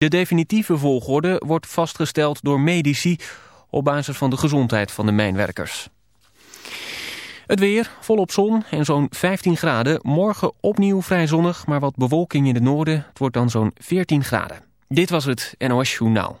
De definitieve volgorde wordt vastgesteld door medici op basis van de gezondheid van de mijnwerkers. Het weer, volop zon en zo'n 15 graden. Morgen opnieuw vrij zonnig, maar wat bewolking in het noorden. Het wordt dan zo'n 14 graden. Dit was het NOS Journaal.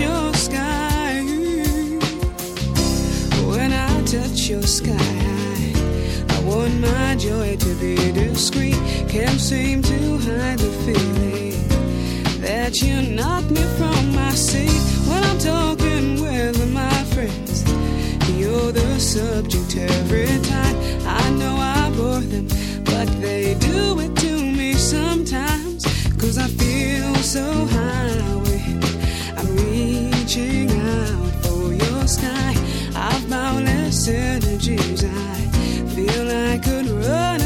your sky. When I touch your sky, I want my joy to be discreet. Can't seem to hide the feeling that you knock me from my seat when I'm talking with my friends. You're the subject every time. I know I bore them, but they do it to me sometimes. Cause I feel so high. I'm reaching out for your sky. I've boundless energies. I feel I could run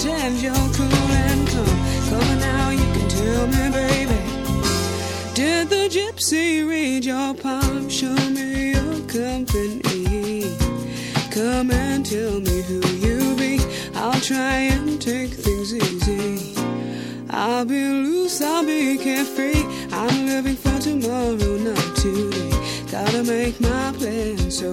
pretend you're cool and calm. Come now, you can tell me, baby. Did the gypsy read your palm? Show me your company. Come and tell me who you be. I'll try and take things easy. I'll be loose, I'll be carefree. I'm living for tomorrow, not today. Gotta make my plan, so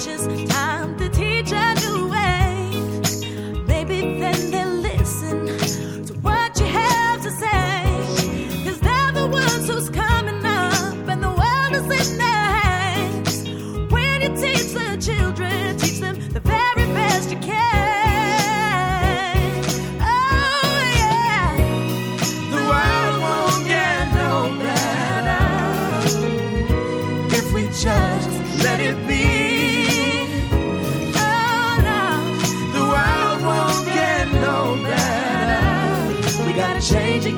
The teachers,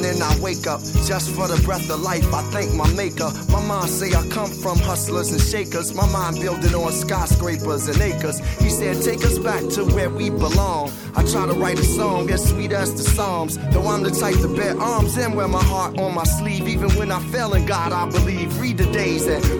Morning I wake up just for the breath of life. I thank my maker. My mom say I come from hustlers and shakers. My mind building on skyscrapers and acres. He said, take us back to where we belong. I try to write a song as sweet as the Psalms. Though I'm the type to bear arms and wear my heart on my sleeve. Even when I fail in God, I believe. Read the days and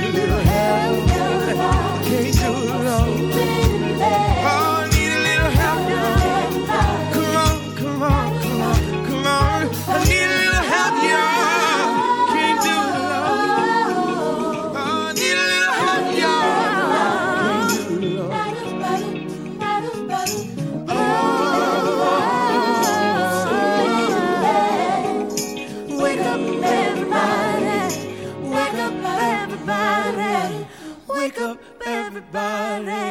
Wake up, everybody.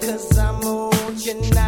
Cause I'm on you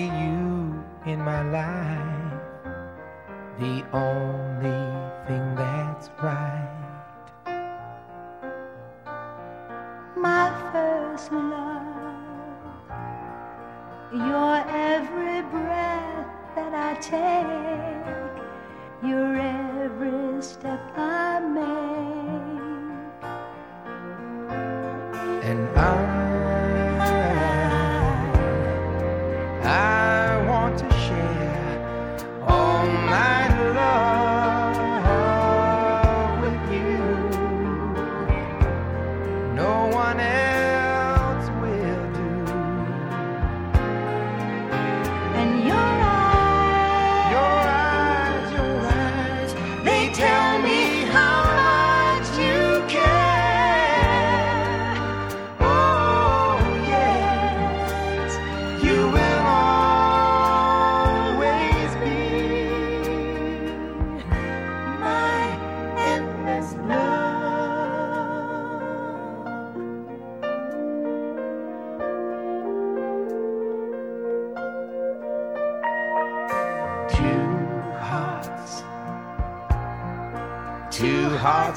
life, the only thing that's right. My first love, your every breath that I take, your every step I make. And I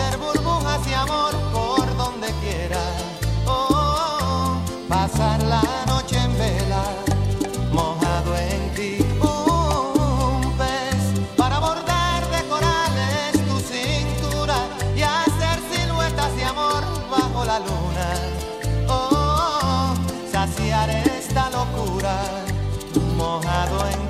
Hacer burbujas de amor por donde quiera. Oh, oh, pasar la noche en vela, mojado en ti. Un pez para bordar de corales tu cintura y hacer siluetas de amor bajo la luna. Oh, saciar esta locura mojado en ti.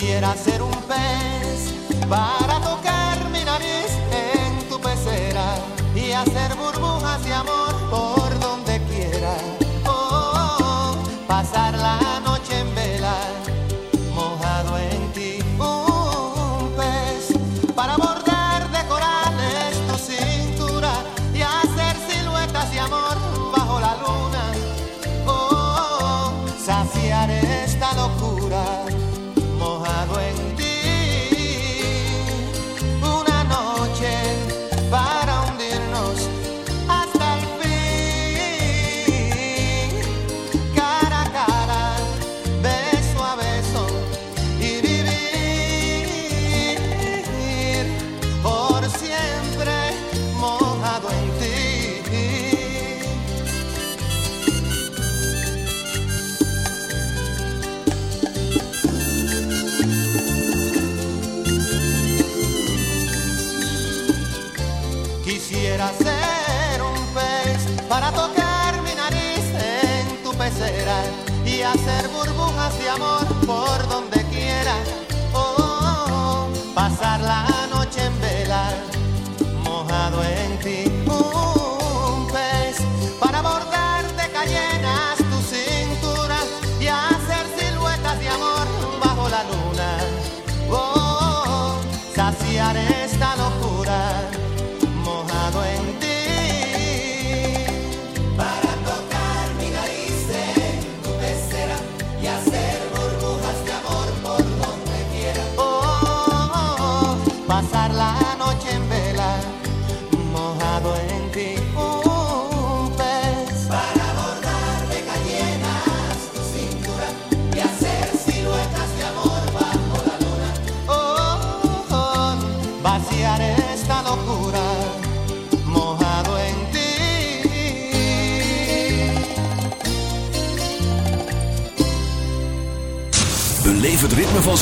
Quisiera ser un pez para tocar mi nariz en tu pecera y hacer burbujas de amor por donde quiera.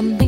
but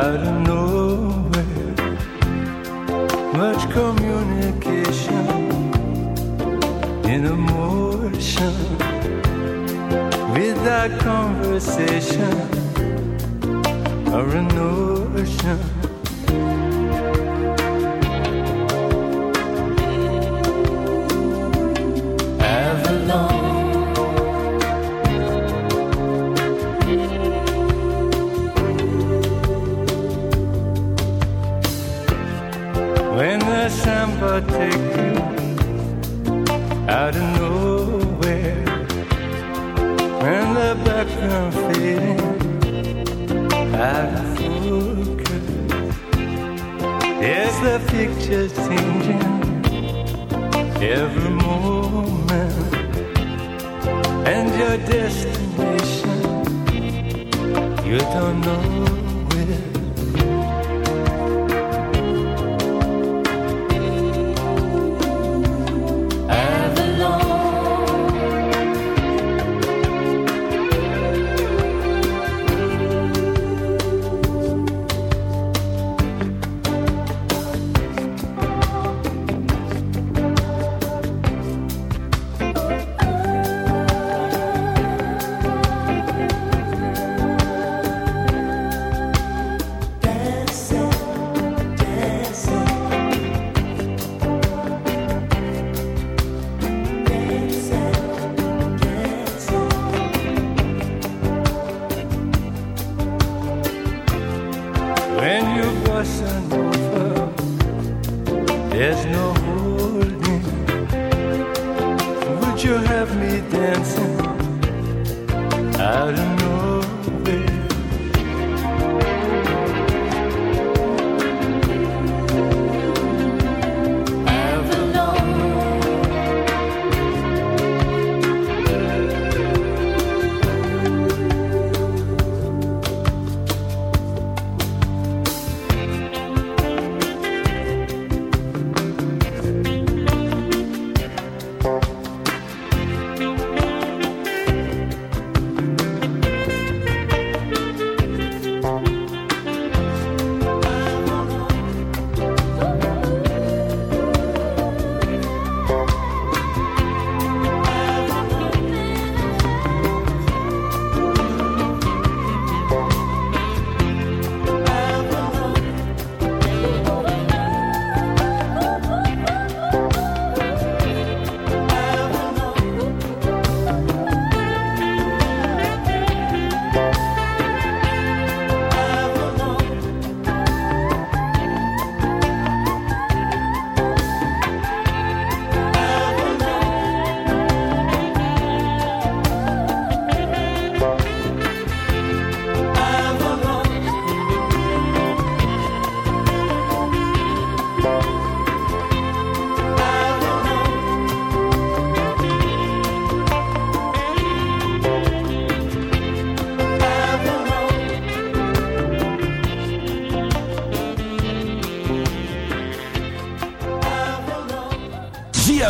out of nowhere. Much communication in emotion without conversation or a notion. just changing every moment, and your destination you don't know. There's no holding. Would you have me dancing out of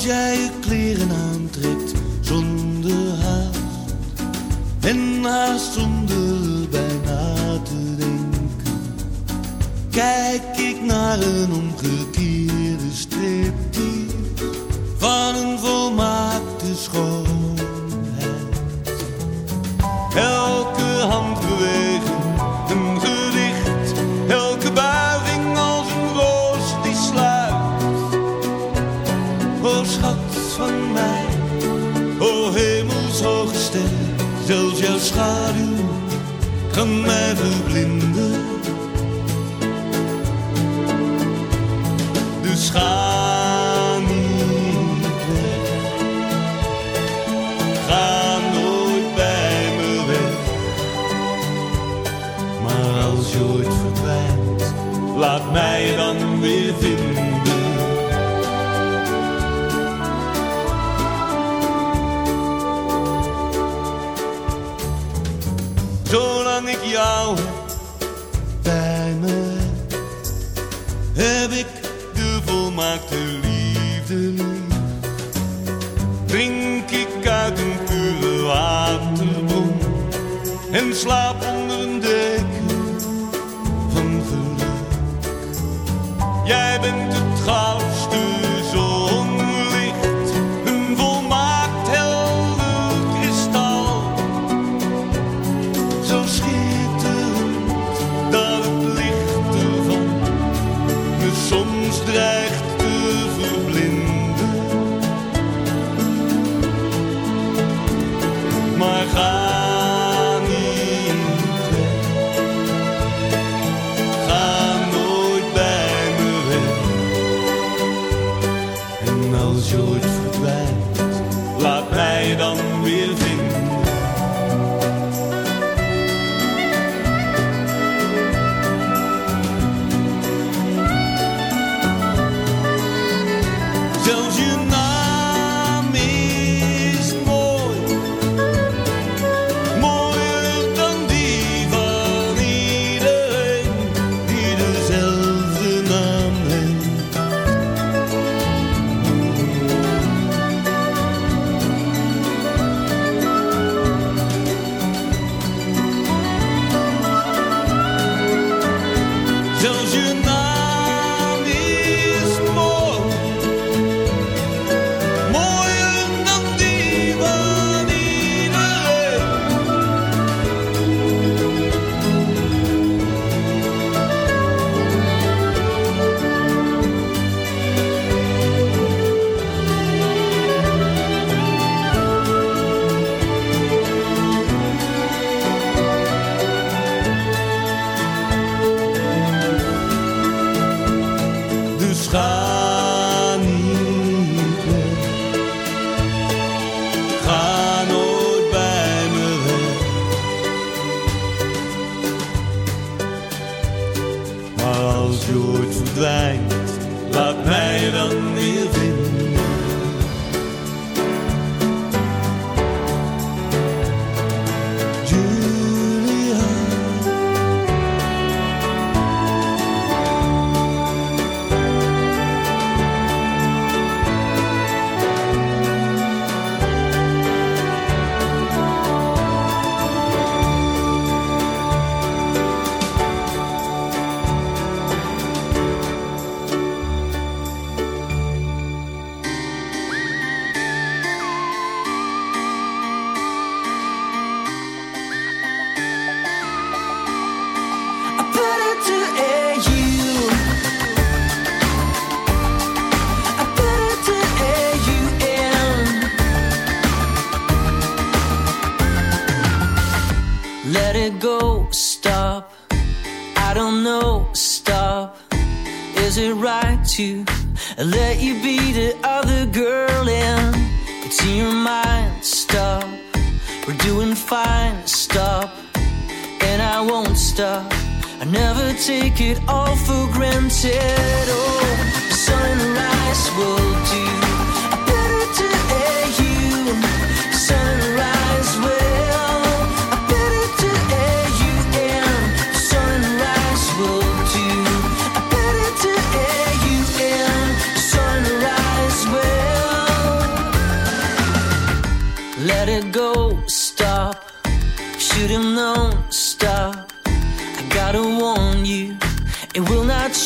als jij je kleren aantrekt zonder haast en haast zonder bijna te denken. Kijk ik naar een omgekeerde striptease van een volmaakte schoon. kan mij verblinden. Jij bent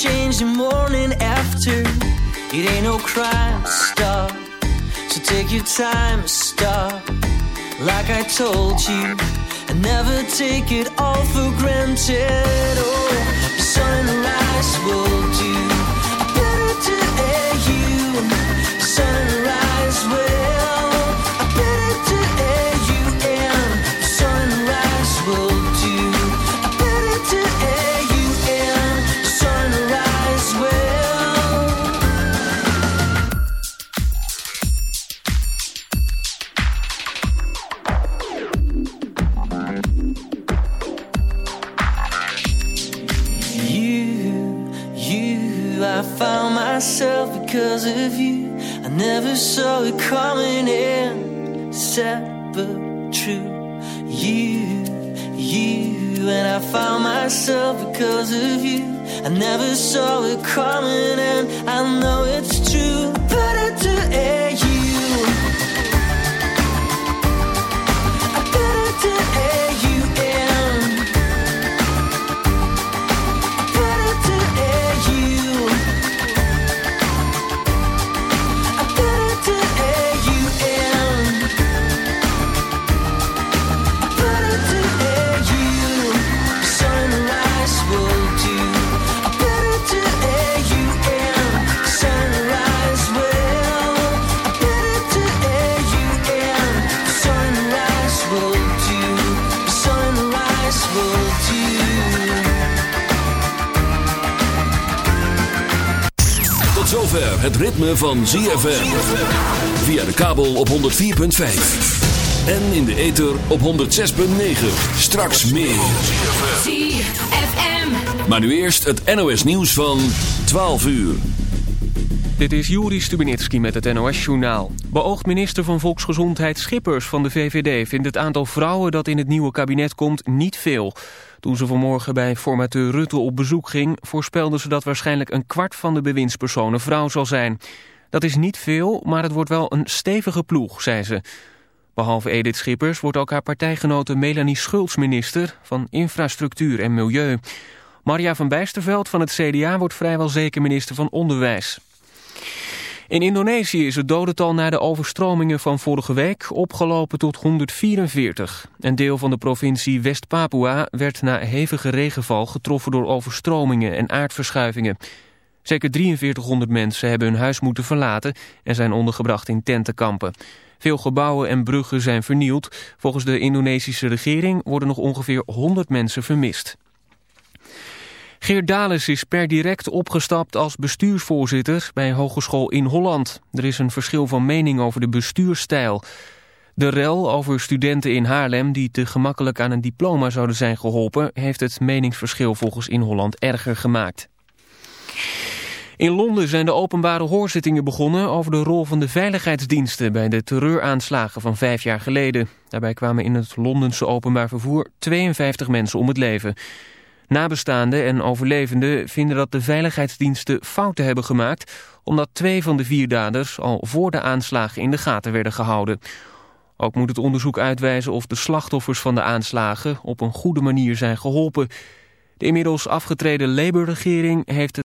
change the morning after. It ain't no crime, stop. So take your time, stop. Like I told you, I never take it all for granted. Oh, the sunrise will do. Coming in, but true. You, you, and I found myself because of you. I never saw it coming, and I know it's true. Better to air het ritme van ZFM. Via de kabel op 104.5. En in de ether op 106.9. Straks meer. ZFM. Maar nu eerst het NOS nieuws van 12 uur. Dit is Juri Stubenitski met het NOS-journaal. Beoogd minister van Volksgezondheid Schippers van de VVD... vindt het aantal vrouwen dat in het nieuwe kabinet komt niet veel. Toen ze vanmorgen bij formateur Rutte op bezoek ging... voorspelde ze dat waarschijnlijk een kwart van de bewindspersonen vrouw zal zijn. Dat is niet veel, maar het wordt wel een stevige ploeg, zei ze. Behalve Edith Schippers wordt ook haar partijgenote Melanie Schultz minister... van Infrastructuur en Milieu. Maria van Bijsterveld van het CDA wordt vrijwel zeker minister van Onderwijs. In Indonesië is het dodental na de overstromingen van vorige week opgelopen tot 144. Een deel van de provincie West-Papua werd na hevige regenval getroffen door overstromingen en aardverschuivingen. Zeker 4300 mensen hebben hun huis moeten verlaten en zijn ondergebracht in tentenkampen. Veel gebouwen en bruggen zijn vernield. Volgens de Indonesische regering worden nog ongeveer 100 mensen vermist. Geert Dales is per direct opgestapt als bestuursvoorzitter bij hogeschool in Holland. Er is een verschil van mening over de bestuursstijl. De rel over studenten in Haarlem die te gemakkelijk aan een diploma zouden zijn geholpen... heeft het meningsverschil volgens in Holland erger gemaakt. In Londen zijn de openbare hoorzittingen begonnen over de rol van de veiligheidsdiensten bij de terreuraanslagen van vijf jaar geleden. Daarbij kwamen in het Londense openbaar vervoer 52 mensen om het leven. Nabestaanden en overlevenden vinden dat de veiligheidsdiensten fouten hebben gemaakt... omdat twee van de vier daders al voor de aanslagen in de gaten werden gehouden. Ook moet het onderzoek uitwijzen of de slachtoffers van de aanslagen op een goede manier zijn geholpen. De inmiddels afgetreden Labour-regering heeft het